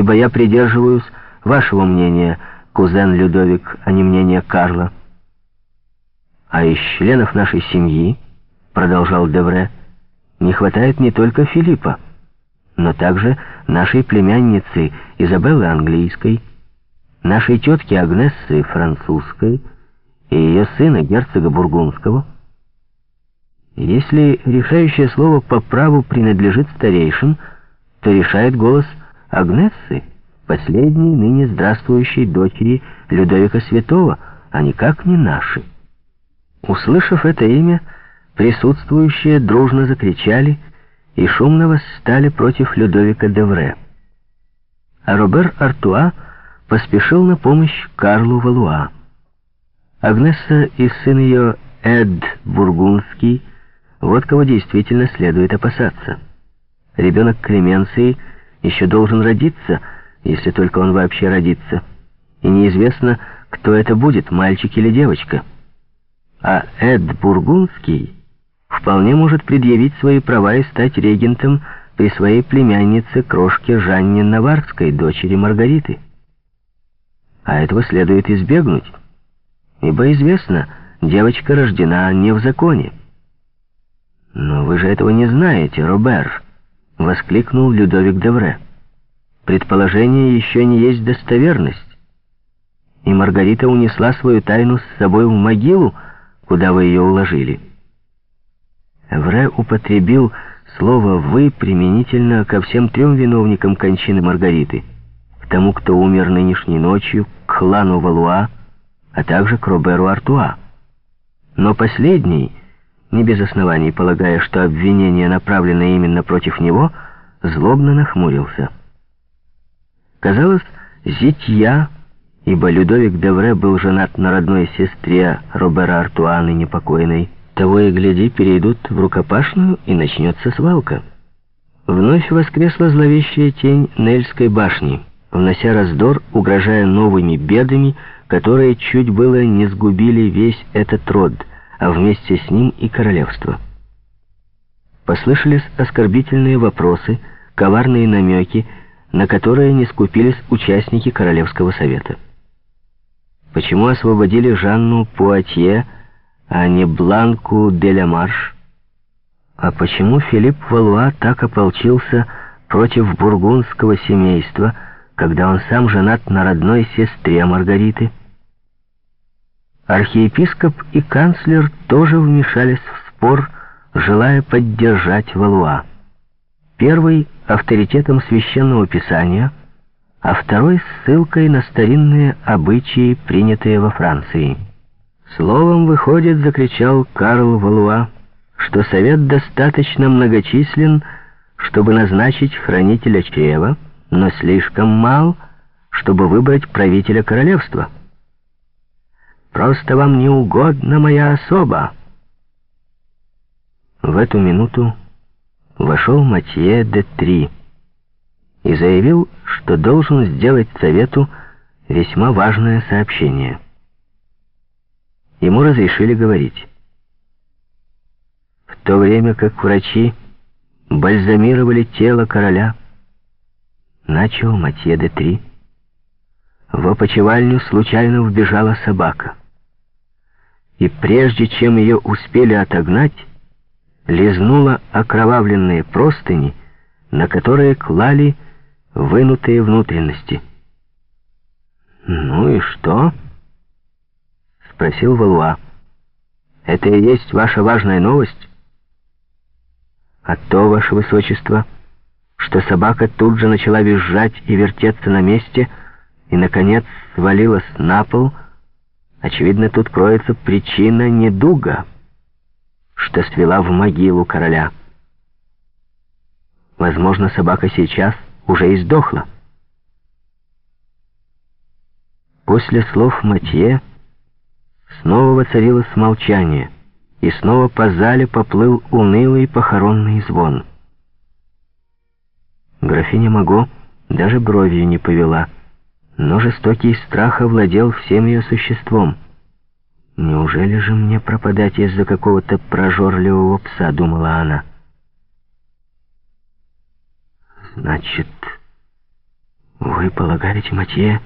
ибо я придерживаюсь вашего мнения, кузен Людовик, а не мнения Карла. А из членов нашей семьи, продолжал Девре, не хватает не только Филиппа, но также нашей племянницы Изабеллы Английской, нашей тетки Агнессы Французской и ее сына герцога Бургундского. Если решающее слово по праву принадлежит старейшин, то решает голос Агнессы, последней ныне здравствующей дочери Людовика Святого, а никак не нашей. Услышав это имя, присутствующие дружно закричали и шумно восстали против Людовика Девре. А Робер Артуа поспешил на помощь Карлу Валуа. Агнесса и сын ее Эд Бургундский, вот кого действительно следует опасаться. Ребенок Клеменции еще должен родиться, если только он вообще родится. И неизвестно, кто это будет, мальчик или девочка. А Эд Бургундский вполне может предъявить свои права и стать регентом при своей племяннице, крошке Жанне Наварской, дочери Маргариты. А этого следует избегнуть, ибо известно, девочка рождена не в законе. «Но вы же этого не знаете, Робер!» — воскликнул Людовик Девре. «Предположение еще не есть достоверность. И Маргарита унесла свою тайну с собой в могилу, куда вы ее уложили». Эвре употребил слово «вы» применительно ко всем трем виновникам кончины Маргариты, к тому, кто умер нынешней ночью, к Хлану Валуа, а также к Роберу Артуа. Но последний, не без оснований полагая, что обвинение направлено именно против него, злобно нахмурился. Казалось, зитья, ибо Людовик Девре был женат на родной сестре Робера Артуа, ныне покойной, того и гляди, перейдут в рукопашную, и начнется свалка. Вновь воскресла зловещая тень Нельской башни, внося раздор, угрожая новыми бедами, которые чуть было не сгубили весь этот род, а вместе с ним и королевство. Послышались оскорбительные вопросы, коварные намеки, на которые не скупились участники Королевского совета. Почему освободили Жанну Пуатье, а не Бланку де Марш? А почему Филипп Валуа так ополчился против бургундского семейства, когда он сам женат на родной сестре Маргариты? Архиепископ и канцлер тоже вмешались в спор, желая поддержать Валуа. Первый — авторитетом священного писания, а второй — ссылкой на старинные обычаи, принятые во Франции. Словом, выходит, закричал Карл Валуа, что совет достаточно многочислен, чтобы назначить хранителя чрева, но слишком мал, чтобы выбрать правителя королевства. Просто вам не угодна моя особа. В эту минуту вошел Матье де Три и заявил, что должен сделать совету весьма важное сообщение. Ему разрешили говорить. В то время как врачи бальзамировали тело короля, начал Матье де Три, в опочивальню случайно вбежала собака. И прежде чем ее успели отогнать, лизнула окровавленные простыни, на которые клали вынутые внутренности. «Ну и что?» спросил Валуа. «Это и есть ваша важная новость?» «А то, ваше высочество, что собака тут же начала визжать и вертеться на месте, и, наконец, свалилась на пол, очевидно, тут кроется причина недуга, что свела в могилу короля. Возможно, собака сейчас уже и сдохла». После слов Матье Снова воцарилось молчание, и снова по зале поплыл унылый похоронный звон. Графиня Маго даже бровью не повела, но жестокий страх овладел всем ее существом. «Неужели же мне пропадать из-за какого-то прожорливого пса?» — думала она. «Значит, «Вы полагаете, Матье...»